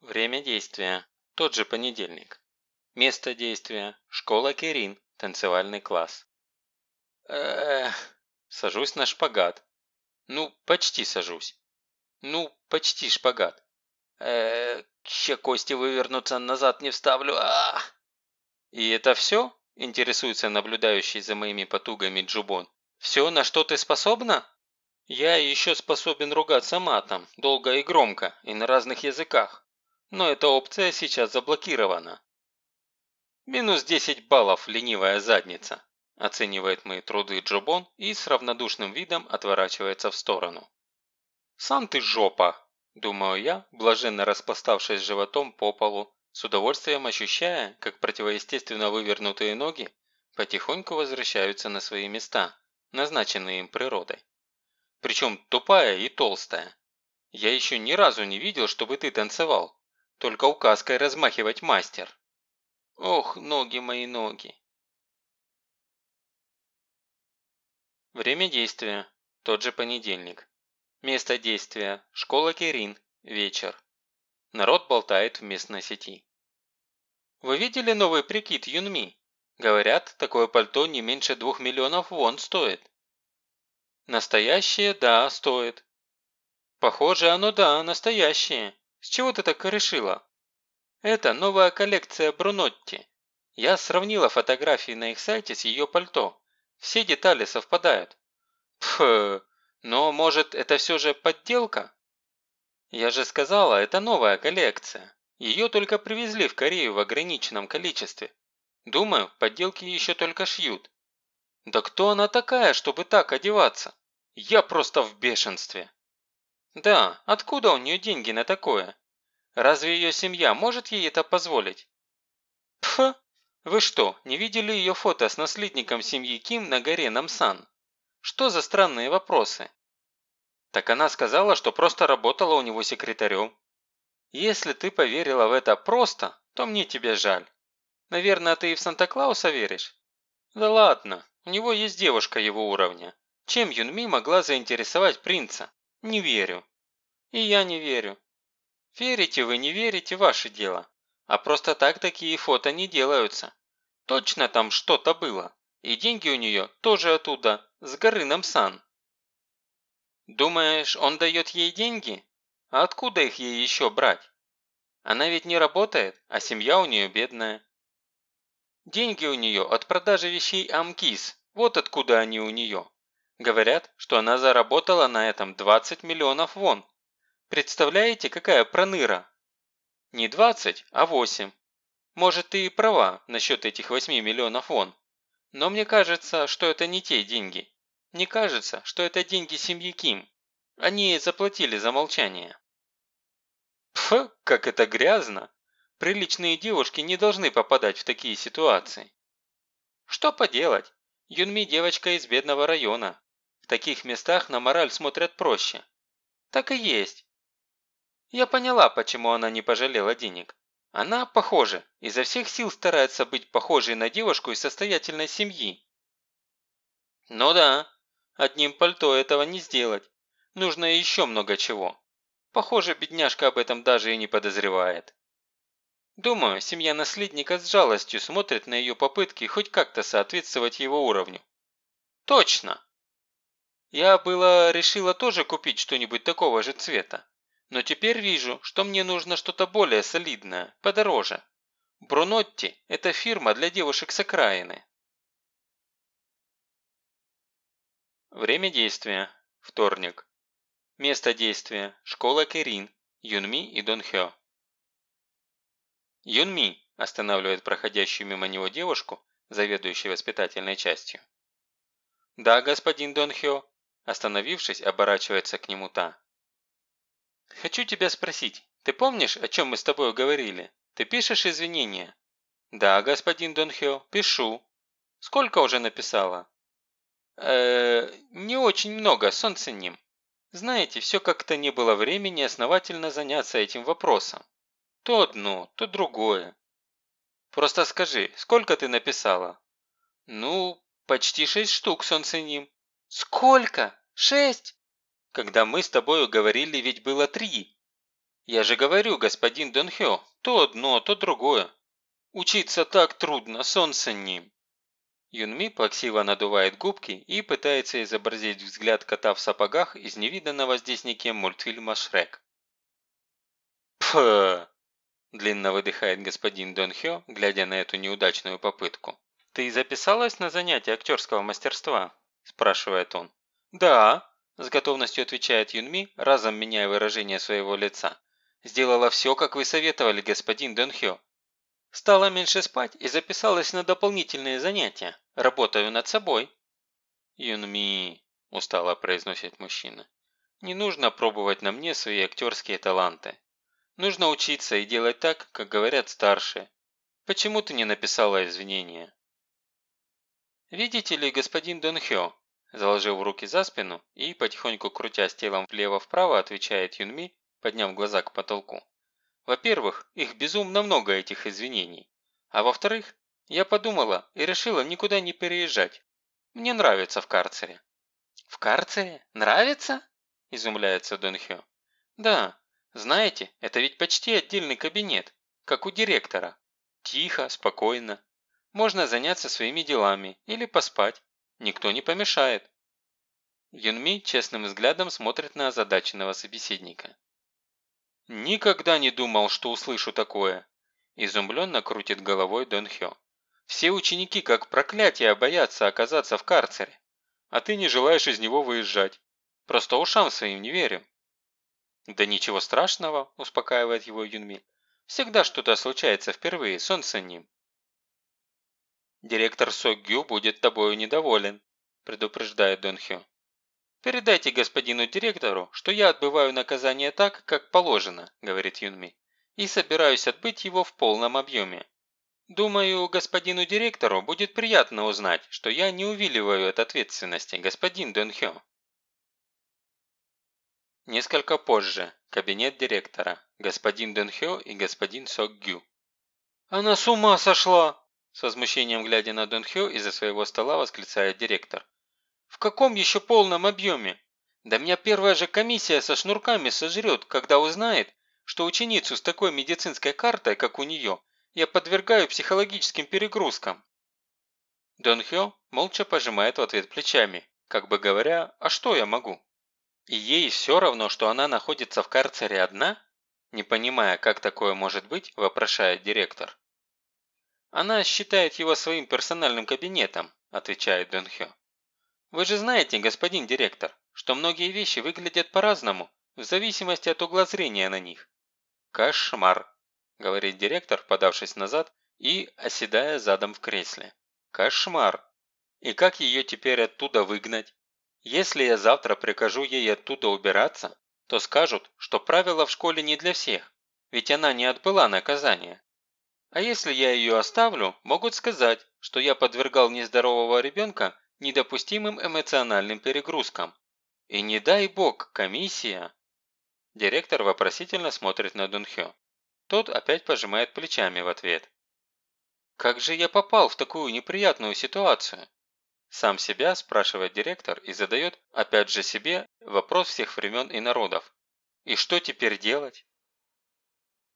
Время действия – тот же понедельник. Место действия – школа Керин, танцевальный класс. Эх, сажусь на шпагат. Ну, почти сажусь. Ну, почти шпагат. Эх, ще кости вывернуться, назад не вставлю. А! И это все? Интересуется наблюдающий за моими потугами Джубон. Все, на что ты способна? Я еще способен ругаться матом, долго и громко, и на разных языках. Но эта опция сейчас заблокирована. Минус 10 баллов, ленивая задница, оценивает мои труды Джобон и с равнодушным видом отворачивается в сторону. Сам ты жопа, думаю я, блаженно распластавшись животом по полу, с удовольствием ощущая, как противоестественно вывернутые ноги потихоньку возвращаются на свои места, назначенные им природой. Причем тупая и толстая. Я еще ни разу не видел, чтобы ты танцевал. Только указкой размахивать мастер. Ох, ноги мои ноги. Время действия. Тот же понедельник. Место действия. Школа Керин. Вечер. Народ болтает в местной сети. Вы видели новый прикид Юнми? Говорят, такое пальто не меньше двух миллионов вон стоит. Настоящее, да, стоит. Похоже, оно да, настоящее. С чего ты так решила? Это новая коллекция Брунотти. Я сравнила фотографии на их сайте с ее пальто. Все детали совпадают. Пф, но может это все же подделка? Я же сказала, это новая коллекция. Ее только привезли в Корею в ограниченном количестве. Думаю, подделки еще только шьют. Да кто она такая, чтобы так одеваться? Я просто в бешенстве. Да, откуда у нее деньги на такое? Разве ее семья может ей это позволить? Пф, вы что, не видели ее фото с наследником семьи Ким на горе Намсан? Что за странные вопросы? Так она сказала, что просто работала у него секретарем. Если ты поверила в это просто, то мне тебя жаль. Наверное, ты и в Санта-Клауса веришь? Да ладно, у него есть девушка его уровня. Чем Юнми могла заинтересовать принца? Не верю. И я не верю. Верите вы, не верите, ваше дело. А просто так такие фото не делаются. Точно там что-то было. И деньги у нее тоже оттуда, с горы Намсан. Думаешь, он дает ей деньги? А откуда их ей еще брать? Она ведь не работает, а семья у нее бедная. Деньги у нее от продажи вещей Амкис, вот откуда они у нее. Говорят, что она заработала на этом 20 миллионов вон. Представляете, какая проныра? Не 20, а 8. Может, ты и права насчет этих 8 миллионов вон. Но мне кажется, что это не те деньги. Не кажется, что это деньги семьи Ким. Они заплатили за молчание. Пф, как это грязно. Приличные девушки не должны попадать в такие ситуации. Что поделать? Юнми девочка из бедного района таких местах на мораль смотрят проще. Так и есть. Я поняла, почему она не пожалела денег. Она, похоже, изо всех сил старается быть похожей на девушку из состоятельной семьи. Ну да, одним пальто этого не сделать. Нужно еще много чего. Похоже, бедняжка об этом даже и не подозревает. Думаю, семья наследника с жалостью смотрит на ее попытки хоть как-то соответствовать его уровню. Точно! Я было решила тоже купить что-нибудь такого же цвета. Но теперь вижу, что мне нужно что-то более солидное, подороже. Брунотти – это фирма для девушек с окраины. Время действия – вторник. Место действия – школа Керин, Юнми и Донхё. Юнми останавливает проходящую мимо него девушку, заведующую воспитательной частью. «Да, господин Донхё, Остановившись, оборачивается к нему та. «Хочу тебя спросить, ты помнишь, о чем мы с тобой говорили? Ты пишешь извинения?» «Да, господин Донхё, пишу. Сколько уже написала?» э не очень много, солнце ним. Знаете, все как-то не было времени основательно заняться этим вопросом. То одно, то другое. Просто скажи, сколько ты написала?» «Ну, почти шесть штук, солнце ним. «Сколько? Шесть?» «Когда мы с тобою говорили, ведь было три». Я же говорю, господин Дон Хё, то одно, то другое. Учиться так трудно, солнце ним. Юнми плаксиво надувает губки и пытается изобразить взгляд кота в сапогах из невиданного здесь никем мультфильма «Шрек». «Пф!» – длинно выдыхает господин Дон Хё, глядя на эту неудачную попытку. «Ты записалась на занятия актерского мастерства?» – спрашивает он. «Да», – с готовностью отвечает Юнми, разом меняя выражение своего лица. «Сделала все, как вы советовали, господин Дон Хё. Стала меньше спать и записалась на дополнительные занятия. Работаю над собой». «Юнми», – устало произносит мужчина, – «не нужно пробовать на мне свои актерские таланты. Нужно учиться и делать так, как говорят старшие. Почему ты не написала извинения?» «Видите ли, господин Дон Хё», – заложив руки за спину и, потихоньку крутясь телом влево-вправо, отвечает Юнми, подняв глаза к потолку. Во-первых, их безумно много этих извинений. А во-вторых, я подумала и решила никуда не переезжать. Мне нравится в карцере». «В карцере? Нравится?» – изумляется Дон Хё. «Да. Знаете, это ведь почти отдельный кабинет, как у директора. Тихо, спокойно. Можно заняться своими делами или поспать. Никто не помешает». Юнми честным взглядом смотрит на озадаченного собеседника. «Никогда не думал, что услышу такое!» Изумленно крутит головой Дон Хё. «Все ученики как проклятие боятся оказаться в карцере, а ты не желаешь из него выезжать. Просто ушам своим не верю». «Да ничего страшного», – успокаивает его Юнми. «Всегда что-то случается впервые, солнце ним». «Директор Согю будет тобою недоволен», – предупреждает Дон Хё. «Передайте господину директору, что я отбываю наказание так, как положено», – говорит Юнми, «и собираюсь отбыть его в полном объеме. Думаю, господину директору будет приятно узнать, что я не увиливаю от ответственности, господин Дон Хё». Несколько позже. Кабинет директора. Господин Дон Хё и господин Сок Гю. «Она с ума сошла!» С возмущением глядя на Дон Хё из-за своего стола восклицает директор. В каком еще полном объеме? Да меня первая же комиссия со шнурками сожрет, когда узнает, что ученицу с такой медицинской картой, как у нее, я подвергаю психологическим перегрузкам. Дон Хё молча пожимает в ответ плечами, как бы говоря, а что я могу? И ей все равно, что она находится в карцере одна? Не понимая, как такое может быть, вопрошает директор. Она считает его своим персональным кабинетом, отвечает Дон Хё. Вы же знаете, господин директор, что многие вещи выглядят по-разному, в зависимости от угла зрения на них. Кошмар, говорит директор, подавшись назад и оседая задом в кресле. Кошмар. И как ее теперь оттуда выгнать? Если я завтра прикажу ей оттуда убираться, то скажут, что правила в школе не для всех, ведь она не отбыла наказание. А если я ее оставлю, могут сказать, что я подвергал нездорового ребенка недопустимым эмоциональным перегрузкам. И не дай бог, комиссия. Директор вопросительно смотрит на Дунхё. Тот опять пожимает плечами в ответ. «Как же я попал в такую неприятную ситуацию?» Сам себя спрашивает директор и задает, опять же себе, вопрос всех времен и народов. «И что теперь делать?»